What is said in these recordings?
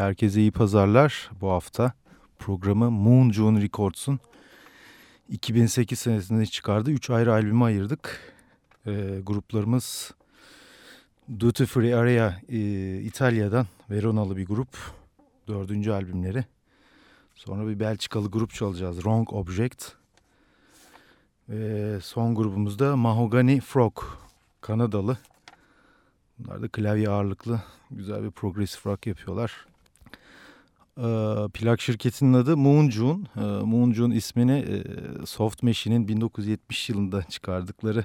Herkese iyi pazarlar. Bu hafta programı Moon June Records'un 2008 senesinde çıkardığı 3 ayrı albümü ayırdık. E, gruplarımız Duty Free Area e, İtalya'dan Veronalı bir grup. Dördüncü albümleri. Sonra bir Belçikalı grup çalacağız. Wrong Object. Ve son grubumuzda Mahogany Frog. Kanadalı. Bunlar da klavye ağırlıklı güzel bir progressive rock yapıyorlar. Ee, plak şirketinin adı Moon June. Ee, Moon June ismini e, Soft Machine'in 1970 yılında çıkardıkları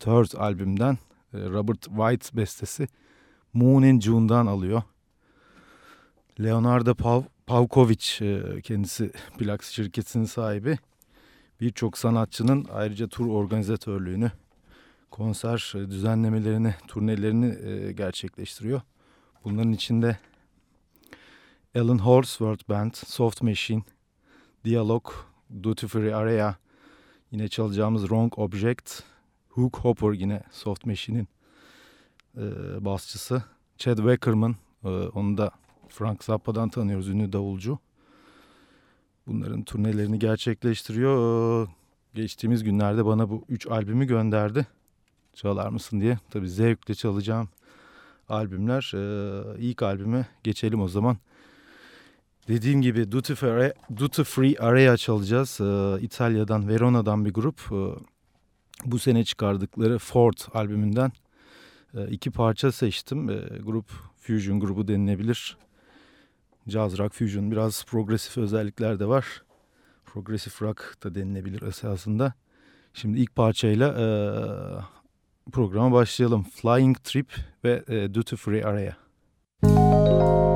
Third albümden e, Robert White bestesi Moon in June'dan alıyor. Leonardo Pav Pavkovic e, kendisi plak şirketinin sahibi. Birçok sanatçının ayrıca tur organizatörlüğünü, konser düzenlemelerini, turnelerini gerçekleştiriyor. Bunların içinde Alan Horsworth Band, Soft Machine, Dialog, Duty Free Area, yine çalacağımız Wrong Object, Hook Hopper yine Soft Machine'in e, basçısı. Chad Wackerman, e, onu da Frank Zappa'dan tanıyoruz, ünlü davulcu. Bunların turnelerini gerçekleştiriyor. Geçtiğimiz günlerde bana bu üç albümü gönderdi. Çalar mısın diye. Tabii zevkle çalacağım albümler. Ee, ilk albüme geçelim o zaman. Dediğim gibi Duty Free, Duty Free Area çalacağız. Ee, İtalya'dan, Verona'dan bir grup. Ee, bu sene çıkardıkları Ford albümünden e, iki parça seçtim. E, grup Fusion grubu denilebilir. Jazz rock fusion biraz progresif özellikler de var. Progresif rock da denilebilir esasında. Şimdi ilk parçayla e, programa başlayalım. Flying Trip ve e, Duty Free Area. Müzik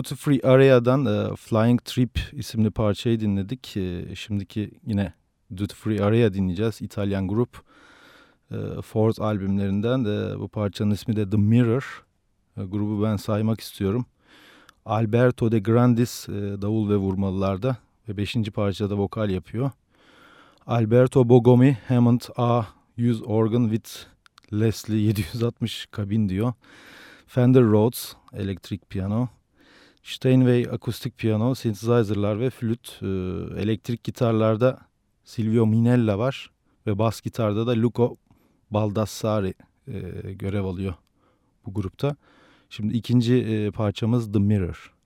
Duty Free Area'dan e, Flying Trip isimli parçayı dinledik. E, şimdiki yine Duty Free Area dinleyeceğiz. İtalyan grup. E, Ford albümlerinden de bu parçanın ismi de The Mirror. E, grubu ben saymak istiyorum. Alberto de Grandis e, davul ve vurmalılarda ve beşinci parçada vokal yapıyor. Alberto Bogomi Hammond A100 organ with Leslie 760 kabin diyor. Fender Rhodes elektrik piyano. Steinway akustik piyano, synthesizer'lar ve flüt. E, elektrik gitarlarda Silvio Minella var ve bas gitarda da Luco Baldassari e, görev alıyor bu grupta. Şimdi ikinci e, parçamız The Mirror.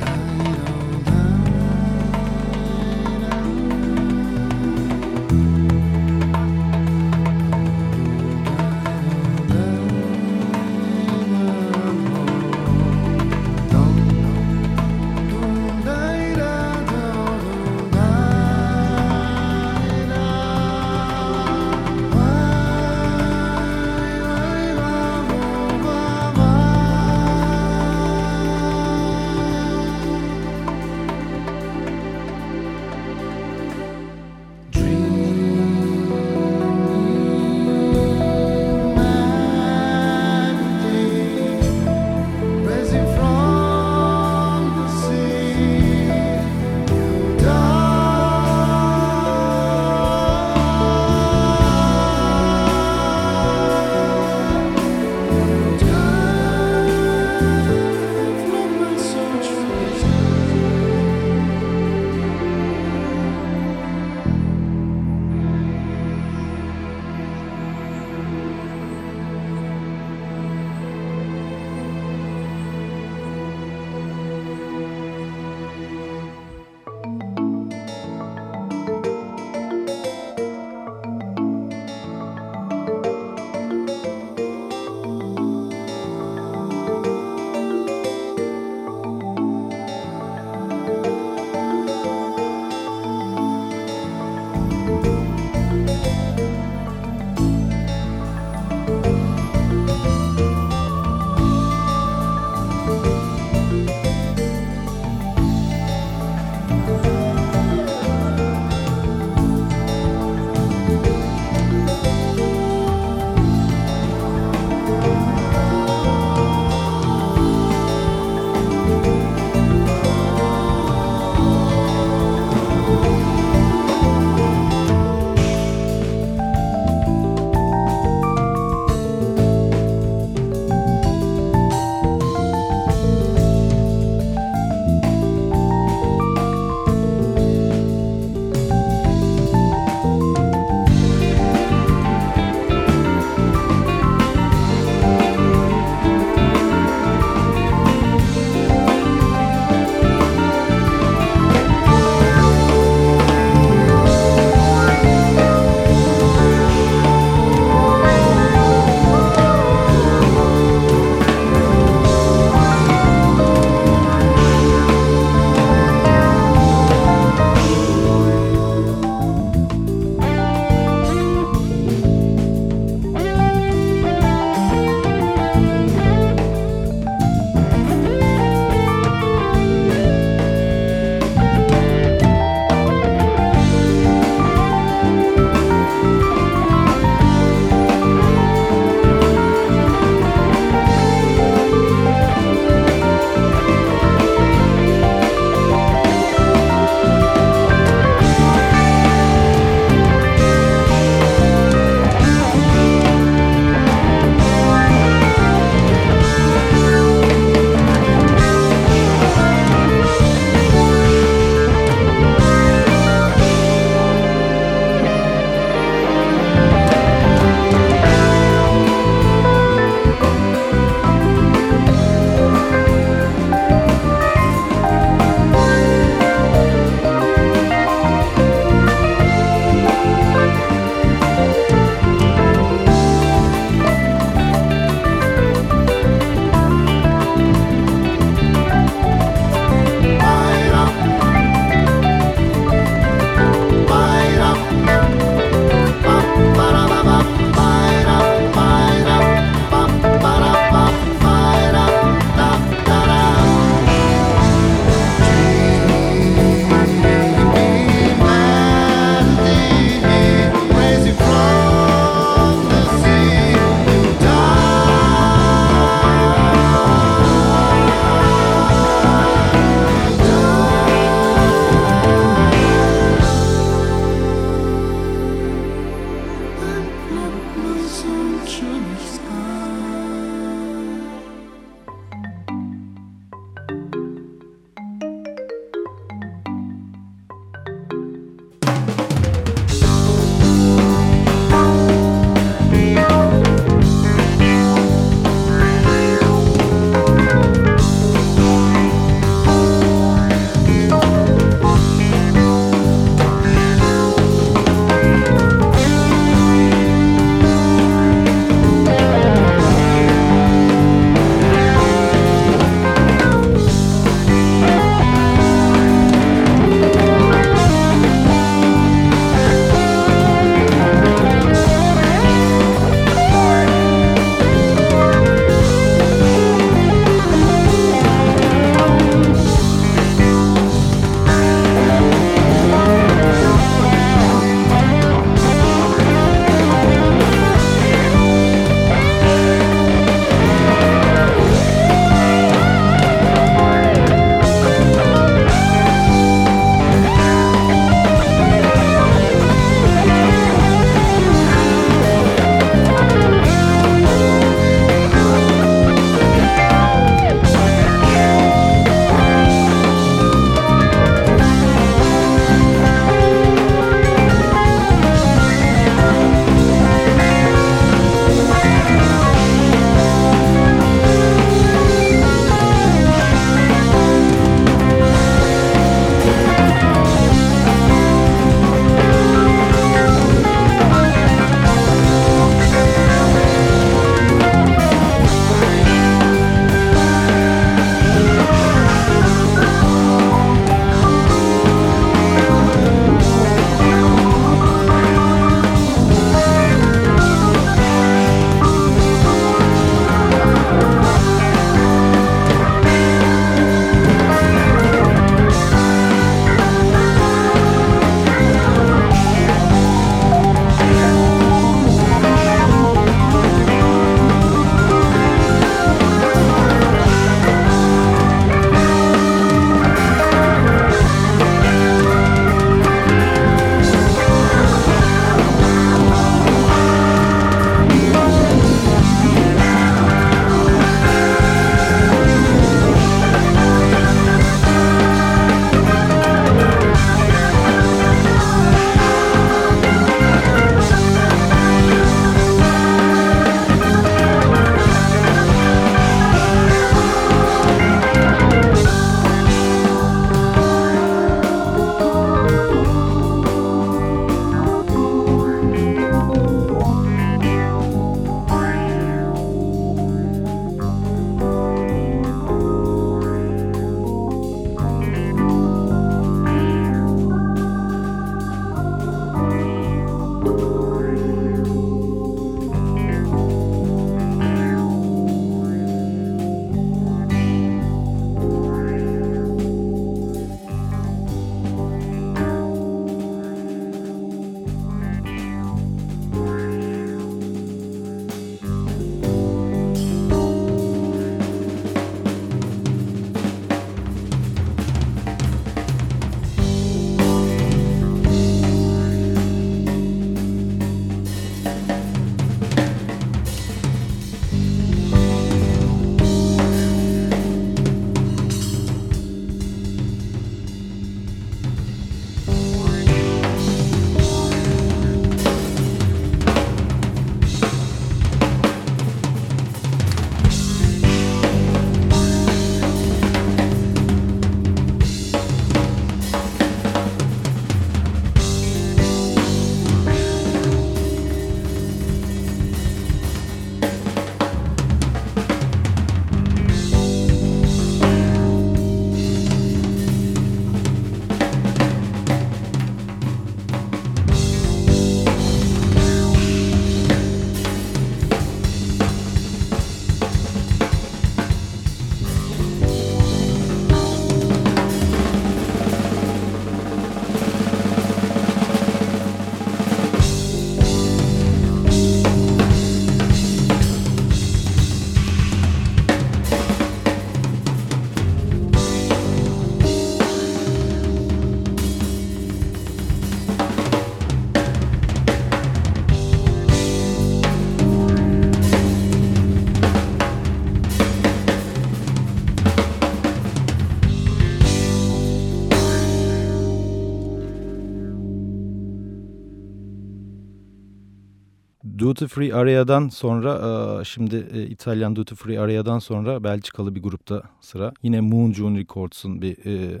Duty Free Area'dan sonra e, şimdi e, İtalyan Duty Free Area'dan sonra Belçikalı bir grupta sıra. Yine Moon June Records'un bir e,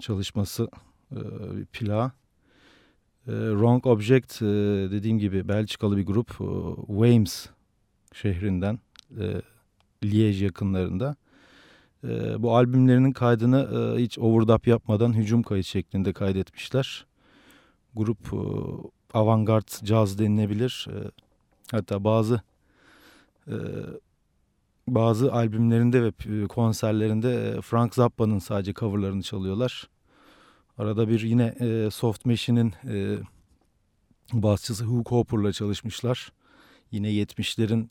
çalışması bir plağı. Wrong Object dediğim gibi Belçikalı bir grup Weims şehrinden Liège yakınlarında. Bu albümlerinin kaydını hiç overdub yapmadan hücum kayıt şeklinde kaydetmişler. Grup avantgard caz denilebilir. E, hatta bazı e, bazı albümlerinde ve konserlerinde e, Frank Zappa'nın sadece coverlarını çalıyorlar. Arada bir yine e, Soft Machine'in e, basçısı Hugh Cooper'la çalışmışlar. Yine 70'lerin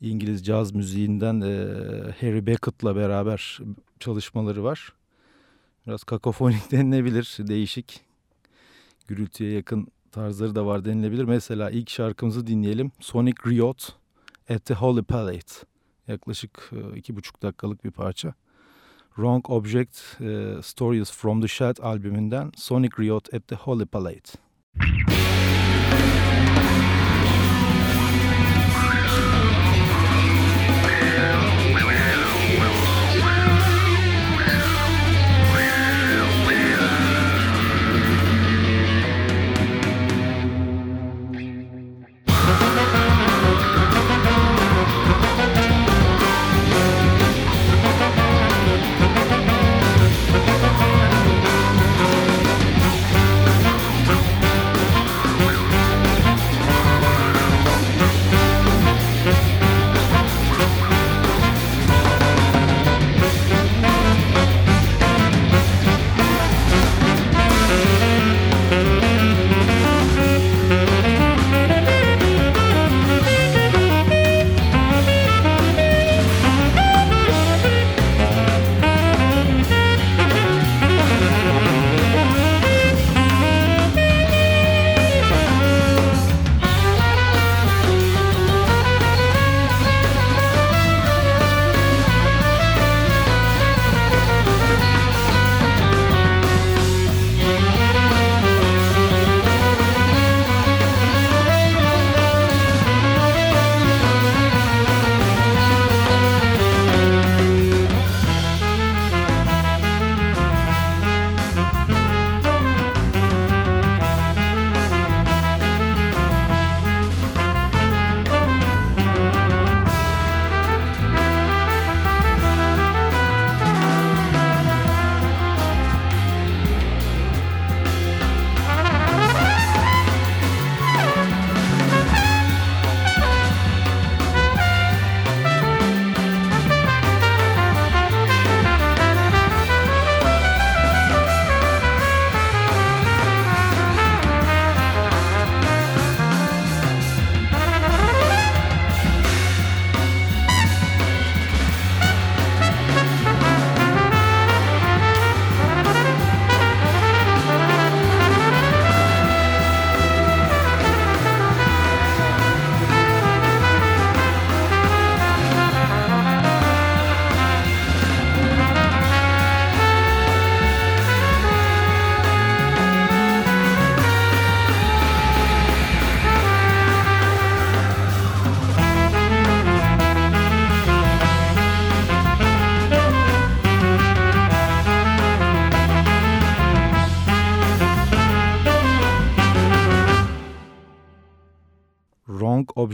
İngiliz caz müziğinden e, Harry Beckett'la beraber çalışmaları var. Biraz kakofonik denilebilir, değişik. Gürültüye yakın tarzları da var denilebilir. Mesela ilk şarkımızı dinleyelim. Sonic Riot at the Holy Palette. Yaklaşık e, iki buçuk dakikalık bir parça. Wrong Object e, Stories from the Shed albümünden Sonic Riot at the Holy Palette.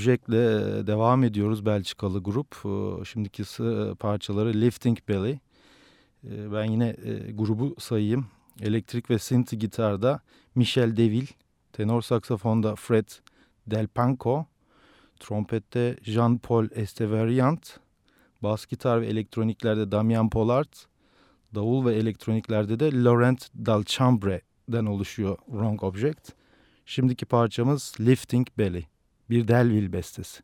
Object'le devam ediyoruz Belçikalı grup. Şimdiki parçaları Lifting Belly. Ben yine grubu sayayım. Elektrik ve synth gitarda Michel Deville, tenor saksafonda Fred Delpanco, trompette Jean-Paul Estevariant, bas gitar ve elektroniklerde Damian Pollard, davul ve elektroniklerde de Laurent Dalchambre'den oluşuyor Wrong Object. Şimdiki parçamız Lifting Belly bir Delville bestesi.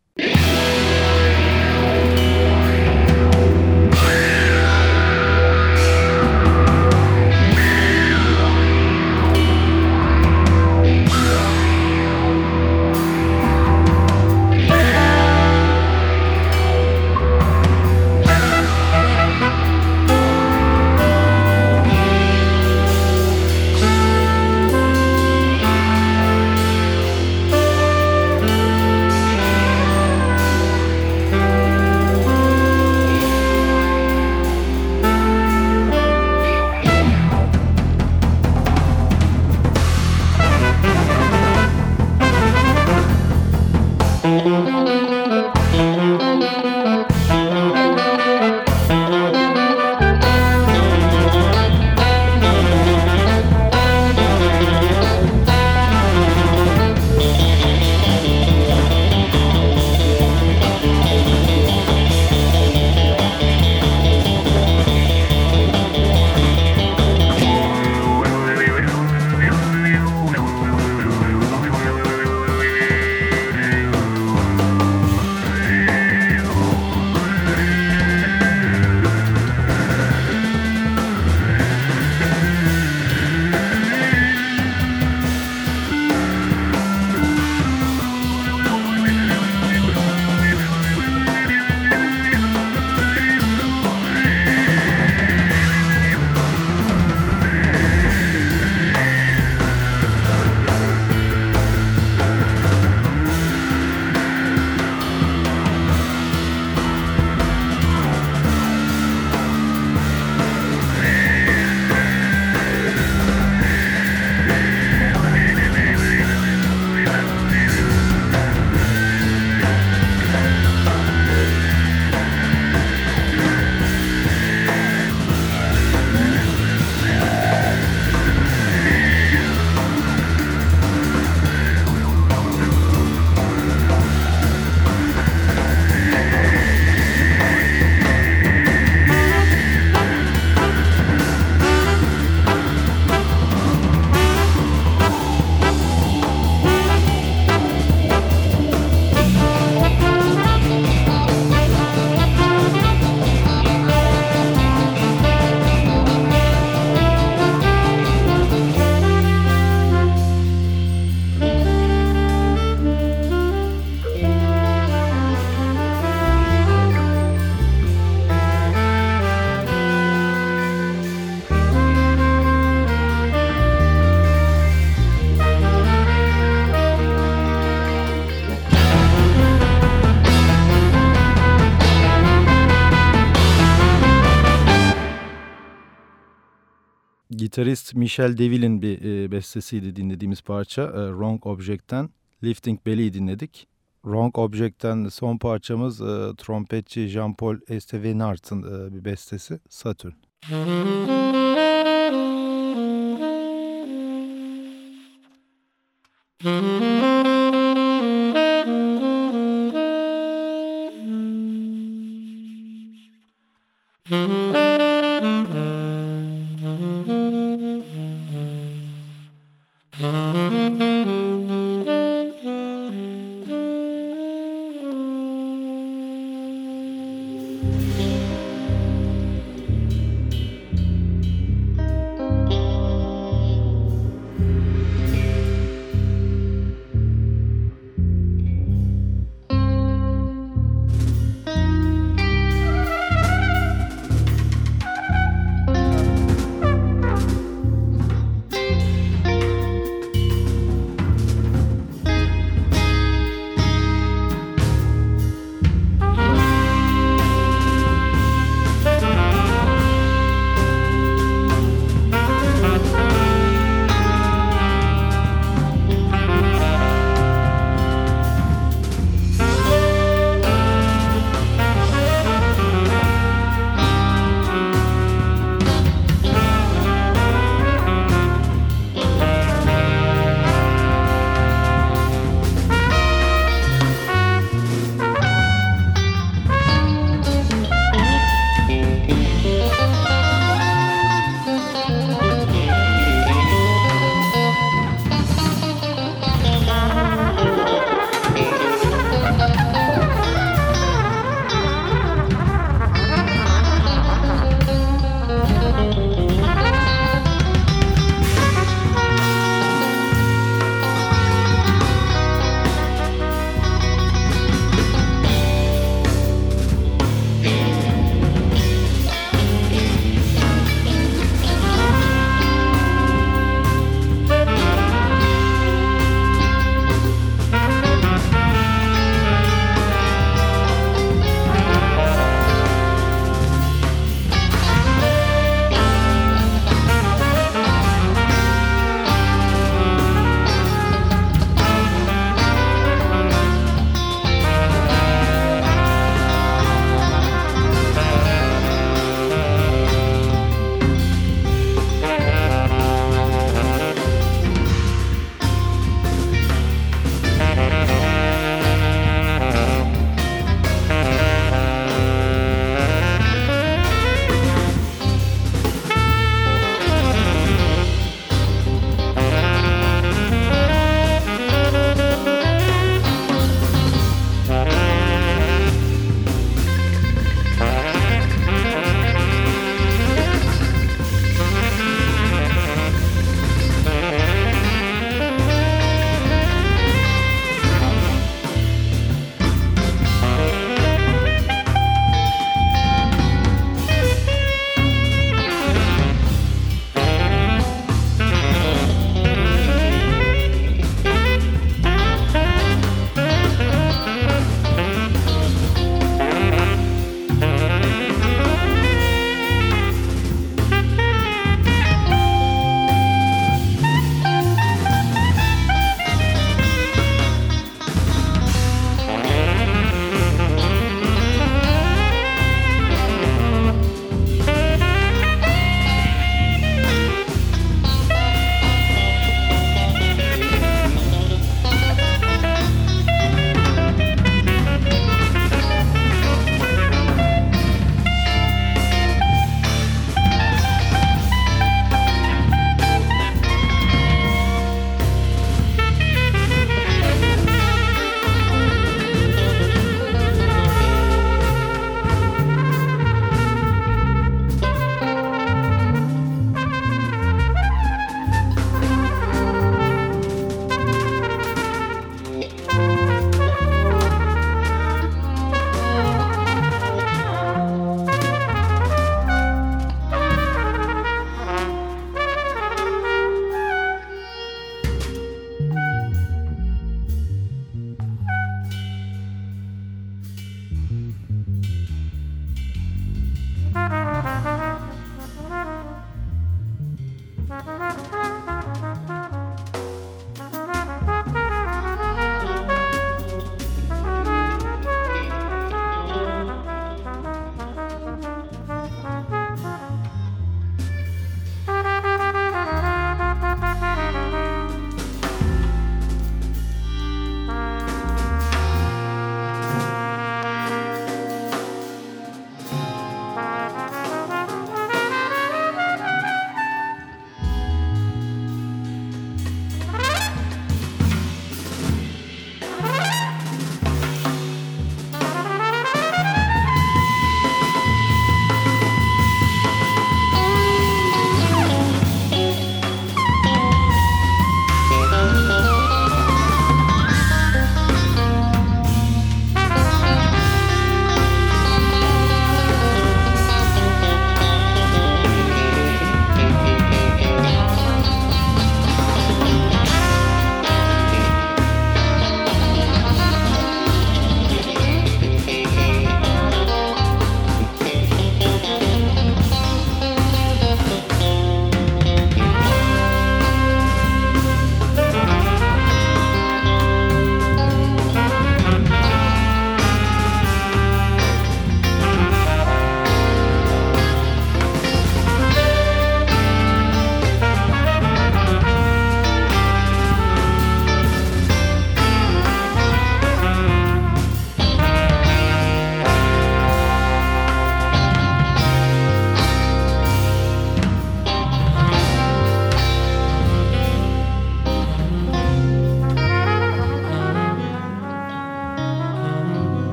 Gitarist Michel Deville'in bir e, bestesiydi dinlediğimiz parça. E, Wrong Object'ten Lifting Belly'yi dinledik. Wrong Object'ten son parçamız e, trompetçi Jean-Paul Estevenart'ın e, bir bestesi Saturn.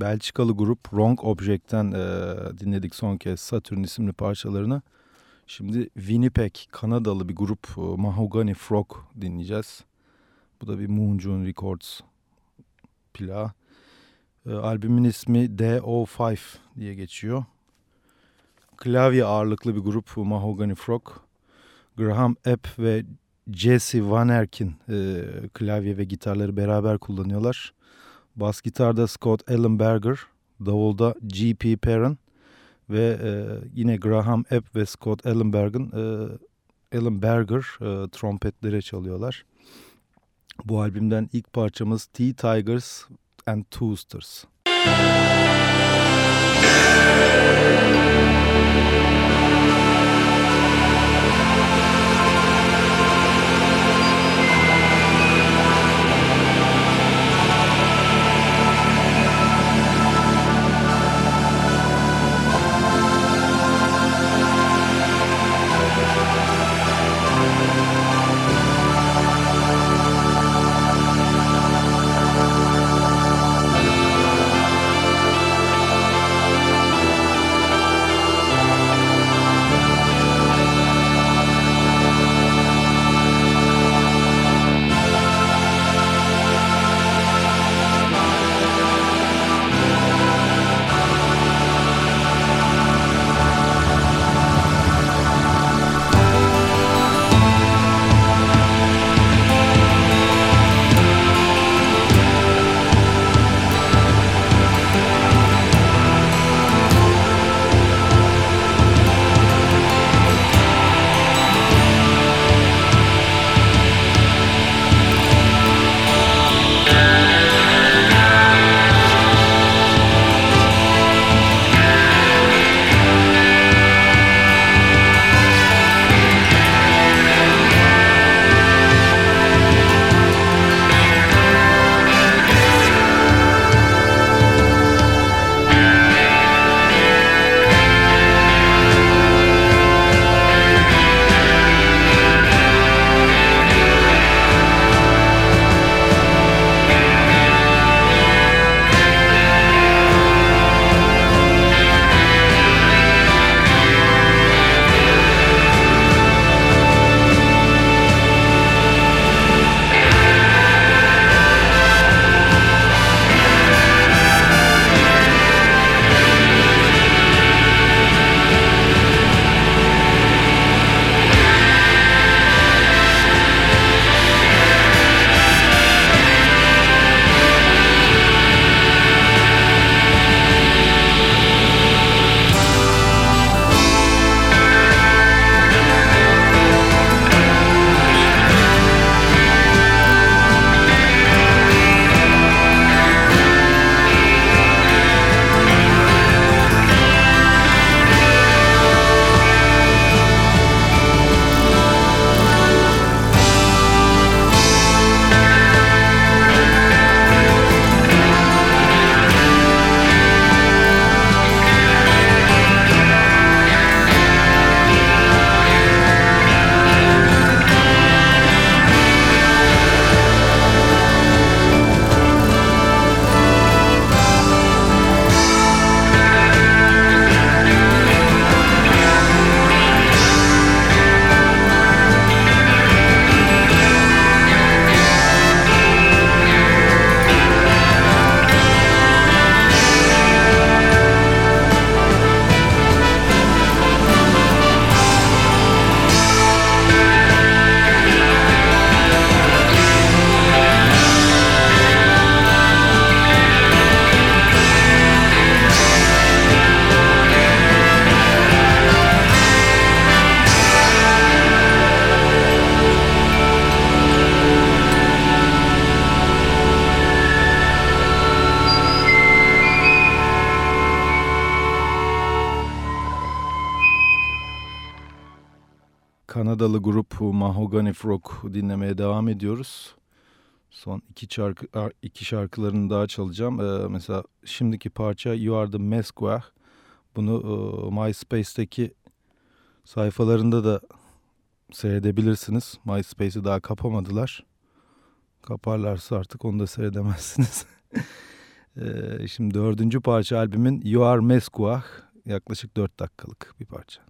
Belçikalı grup Wrong Object'ten e, dinledik son kez Saturn isimli parçalarını. Şimdi Winnipeg, Kanadalı bir grup e, Mahogany Frog dinleyeceğiz. Bu da bir Moonjune Records plağı. E, albümün ismi DO5 diye geçiyor. Klavye ağırlıklı bir grup Mahogany Frog. Graham Epp ve Jesse Van Erkin e, klavye ve gitarları beraber kullanıyorlar. Bas gitarda Scott Ellenberger, davulda G.P. Perrin ve e, yine Graham Epp ve Scott Ellenbergen, e, Ellenberger e, trompetlere çalıyorlar. Bu albümden ilk parçamız T-Tigers and Toasters. Kanadalı Mahogany Frog dinlemeye devam ediyoruz. Son iki şarkı iki şarkılarını daha çalacağım. Ee, mesela şimdiki parça You Are The Mesquah. Bunu e, MySpace'teki sayfalarında da seyredebilirsiniz. MySpace'i daha kapamadılar. Kaparlarsa artık onu da seyredemezsiniz. Ee, şimdi dördüncü parça albümün You Are Meskuah yaklaşık dört dakikalık bir parça.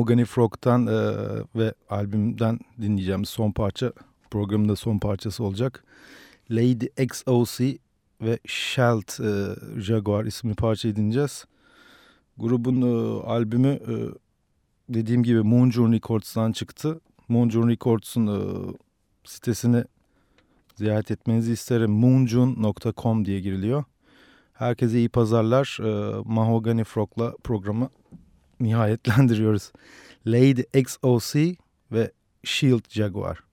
Mahogany Frog'tan e, ve albümden dinleyeceğimiz son parça programın da son parçası olacak. Lady XOC ve Shelt e, Jaguar isimli parçayı dinleyeceğiz. Grubun e, albümü e, dediğim gibi Moonjune Records'tan çıktı. Moonjune Records'un e, sitesini ziyaret etmenizi isterim. moonjune.com diye giriliyor. Herkese iyi pazarlar. E, Mahogany Frog'la programı nihayetlendiriyoruz. Lady XOC ve Shield Jaguar.